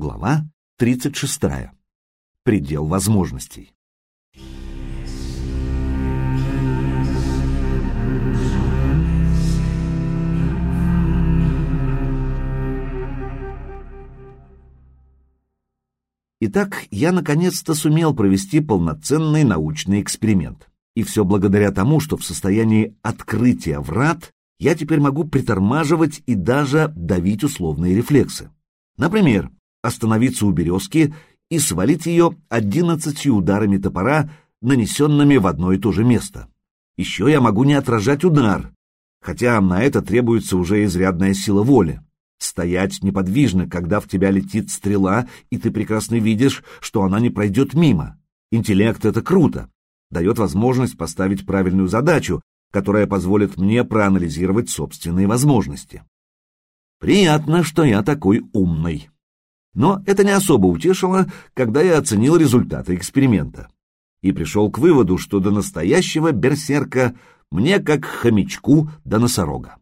Глава 36. Предел возможностей. Итак, я наконец-то сумел провести полноценный научный эксперимент. И все благодаря тому, что в состоянии открытия врат я теперь могу притормаживать и даже давить условные рефлексы. Например, остановиться у березки и свалить ее одиннадцатью ударами топора, нанесенными в одно и то же место. Еще я могу не отражать удар, хотя на это требуется уже изрядная сила воли. Стоять неподвижно, когда в тебя летит стрела, и ты прекрасно видишь, что она не пройдет мимо. Интеллект — это круто, дает возможность поставить правильную задачу, которая позволит мне проанализировать собственные возможности. Приятно, что я такой умный. Но это не особо утешило, когда я оценил результаты эксперимента. И пришел к выводу, что до настоящего берсерка мне как хомячку до носорога.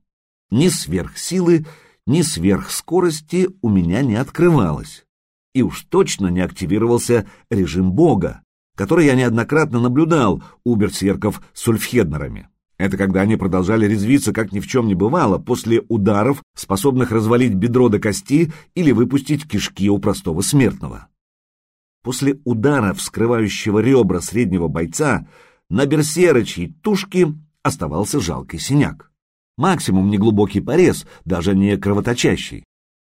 Ни сверхсилы, ни сверхскорости у меня не открывалось. И уж точно не активировался режим бога, который я неоднократно наблюдал у берсерков с ульфхеднерами. Это когда они продолжали резвиться, как ни в чем не бывало, после ударов, способных развалить бедро до кости или выпустить кишки у простого смертного. После удара, вскрывающего ребра среднего бойца, на берсерочьей тушке оставался жалкий синяк. Максимум неглубокий порез, даже не кровоточащий.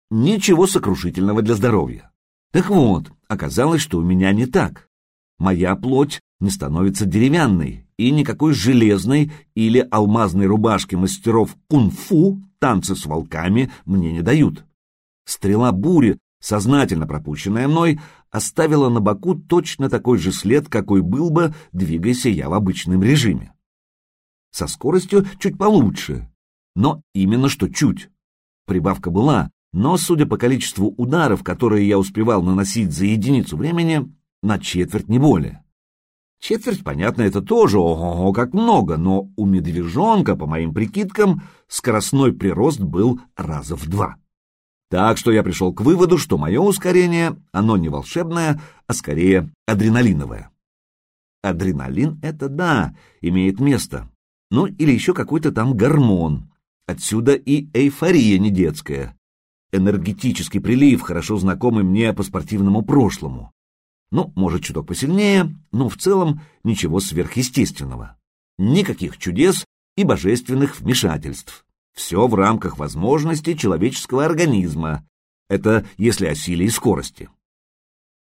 Ничего сокрушительного для здоровья. Так вот, оказалось, что у меня не так. Моя плоть не становится деревянной, и никакой железной или алмазной рубашки мастеров кунг-фу, танцы с волками, мне не дают. Стрела бури, сознательно пропущенная мной, оставила на боку точно такой же след, какой был бы, двигайся я в обычном режиме. Со скоростью чуть получше, но именно что чуть. Прибавка была, но, судя по количеству ударов, которые я успевал наносить за единицу времени, на четверть не более. Четверть, понятно, это тоже ого-го как много, но у медвежонка, по моим прикидкам, скоростной прирост был раза в два. Так что я пришел к выводу, что мое ускорение, оно не волшебное, а скорее адреналиновое. Адреналин — это да, имеет место. Ну, или еще какой-то там гормон. Отсюда и эйфория не детская. Энергетический прилив, хорошо знакомый мне по спортивному прошлому. Ну, может, чуток посильнее, но в целом ничего сверхъестественного. Никаких чудес и божественных вмешательств. Все в рамках возможностей человеческого организма. Это если о силе и скорости.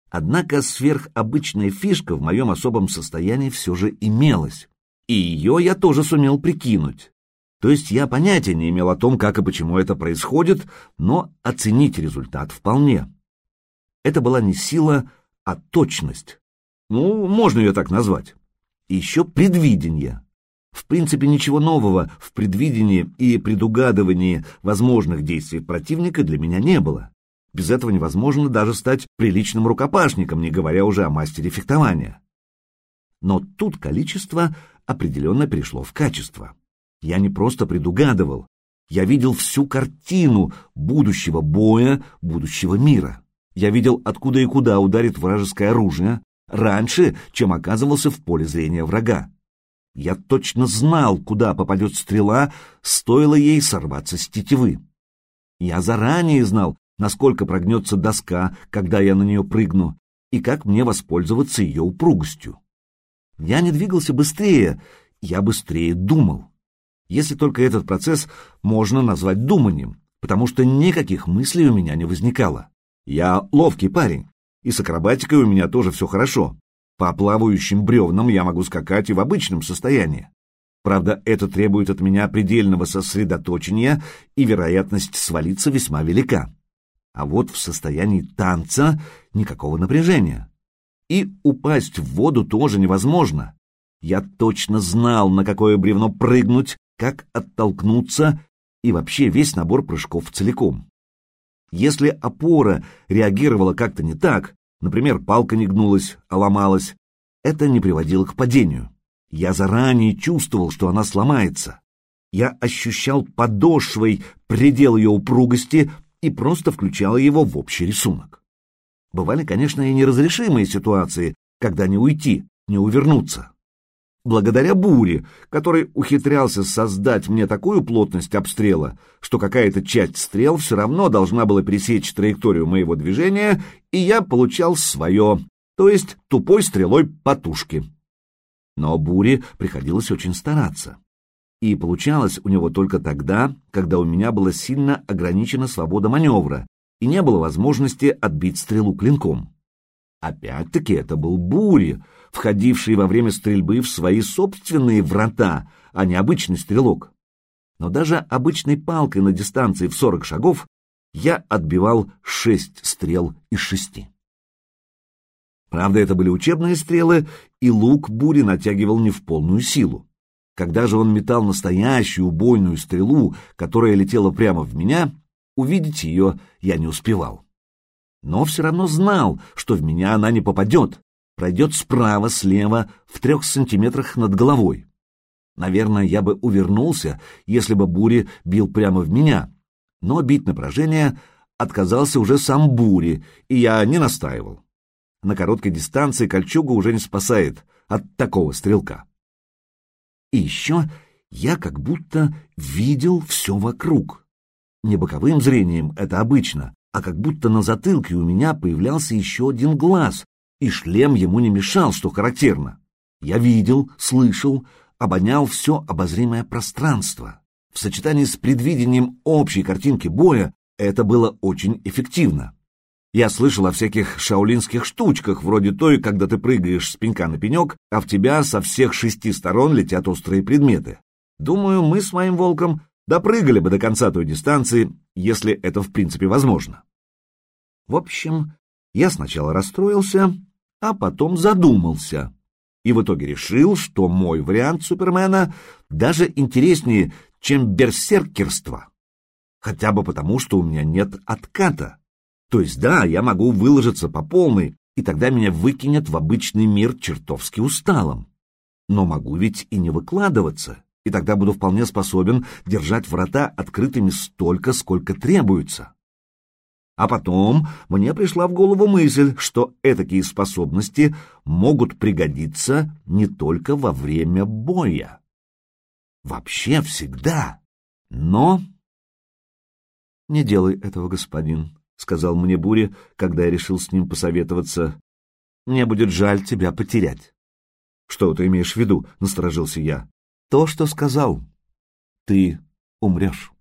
Однако сверхобычная фишка в моем особом состоянии все же имелась, и ее я тоже сумел прикинуть. То есть я понятия не имел о том, как и почему это происходит, но оценить результат вполне. Это была не сила, а точность. Ну, можно ее так назвать. И еще предвидение. В принципе, ничего нового в предвидении и предугадывании возможных действий противника для меня не было. Без этого невозможно даже стать приличным рукопашником, не говоря уже о мастере фехтования. Но тут количество определенно перешло в качество. Я не просто предугадывал, я видел всю картину будущего боя, будущего мира. Я видел, откуда и куда ударит вражеское оружие, раньше, чем оказывался в поле зрения врага. Я точно знал, куда попадет стрела, стоило ей сорваться с тетивы. Я заранее знал, насколько прогнется доска, когда я на нее прыгну, и как мне воспользоваться ее упругостью. Я не двигался быстрее, я быстрее думал. Если только этот процесс можно назвать думанием, потому что никаких мыслей у меня не возникало. Я ловкий парень, и с акробатикой у меня тоже все хорошо. По плавающим бревнам я могу скакать и в обычном состоянии. Правда, это требует от меня предельного сосредоточения, и вероятность свалиться весьма велика. А вот в состоянии танца никакого напряжения. И упасть в воду тоже невозможно. Я точно знал, на какое бревно прыгнуть, как оттолкнуться и вообще весь набор прыжков целиком. Если опора реагировала как-то не так, например, палка не гнулась, а ломалась, это не приводило к падению. Я заранее чувствовал, что она сломается. Я ощущал подошвой предел ее упругости и просто включал его в общий рисунок. Бывали, конечно, и неразрешимые ситуации, когда не уйти, не увернуться. Благодаря буре, который ухитрялся создать мне такую плотность обстрела, что какая-то часть стрел все равно должна была пересечь траекторию моего движения, и я получал свое, то есть тупой стрелой по тушке. Но буре приходилось очень стараться. И получалось у него только тогда, когда у меня была сильно ограничена свобода маневра, и не было возможности отбить стрелу клинком. Опять-таки это был бури, входивший во время стрельбы в свои собственные врата, а не обычный стрелок. Но даже обычной палкой на дистанции в 40 шагов я отбивал шесть стрел из шести. Правда, это были учебные стрелы, и лук бури натягивал не в полную силу. Когда же он метал настоящую убойную стрелу, которая летела прямо в меня, увидеть ее я не успевал. Но все равно знал, что в меня она не попадет, пройдет справа, слева, в трех сантиметрах над головой. Наверное, я бы увернулся, если бы Бури бил прямо в меня, но бить на поражение отказался уже сам Бури, и я не настаивал. На короткой дистанции кольчуга уже не спасает от такого стрелка. И еще я как будто видел все вокруг. Не боковым зрением, это обычно, а как будто на затылке у меня появлялся еще один глаз, и шлем ему не мешал, что характерно. Я видел, слышал, обонял все обозримое пространство. В сочетании с предвидением общей картинки боя это было очень эффективно. Я слышал о всяких шаулинских штучках, вроде той, когда ты прыгаешь с пенька на пенек, а в тебя со всех шести сторон летят острые предметы. Думаю, мы с моим волком допрыгали бы до конца той дистанции, если это в принципе возможно. В общем, я сначала расстроился, а потом задумался. И в итоге решил, что мой вариант Супермена даже интереснее, чем берсеркерство. Хотя бы потому, что у меня нет отката. То есть да, я могу выложиться по полной, и тогда меня выкинет в обычный мир чертовски усталым. Но могу ведь и не выкладываться, и тогда буду вполне способен держать врата открытыми столько, сколько требуется. А потом мне пришла в голову мысль, что этакие способности могут пригодиться не только во время боя. Вообще всегда. Но... «Не делай этого, господин», — сказал мне Бури, когда я решил с ним посоветоваться. «Мне будет жаль тебя потерять». «Что ты имеешь в виду?» — насторожился я. «То, что сказал. Ты умрешь».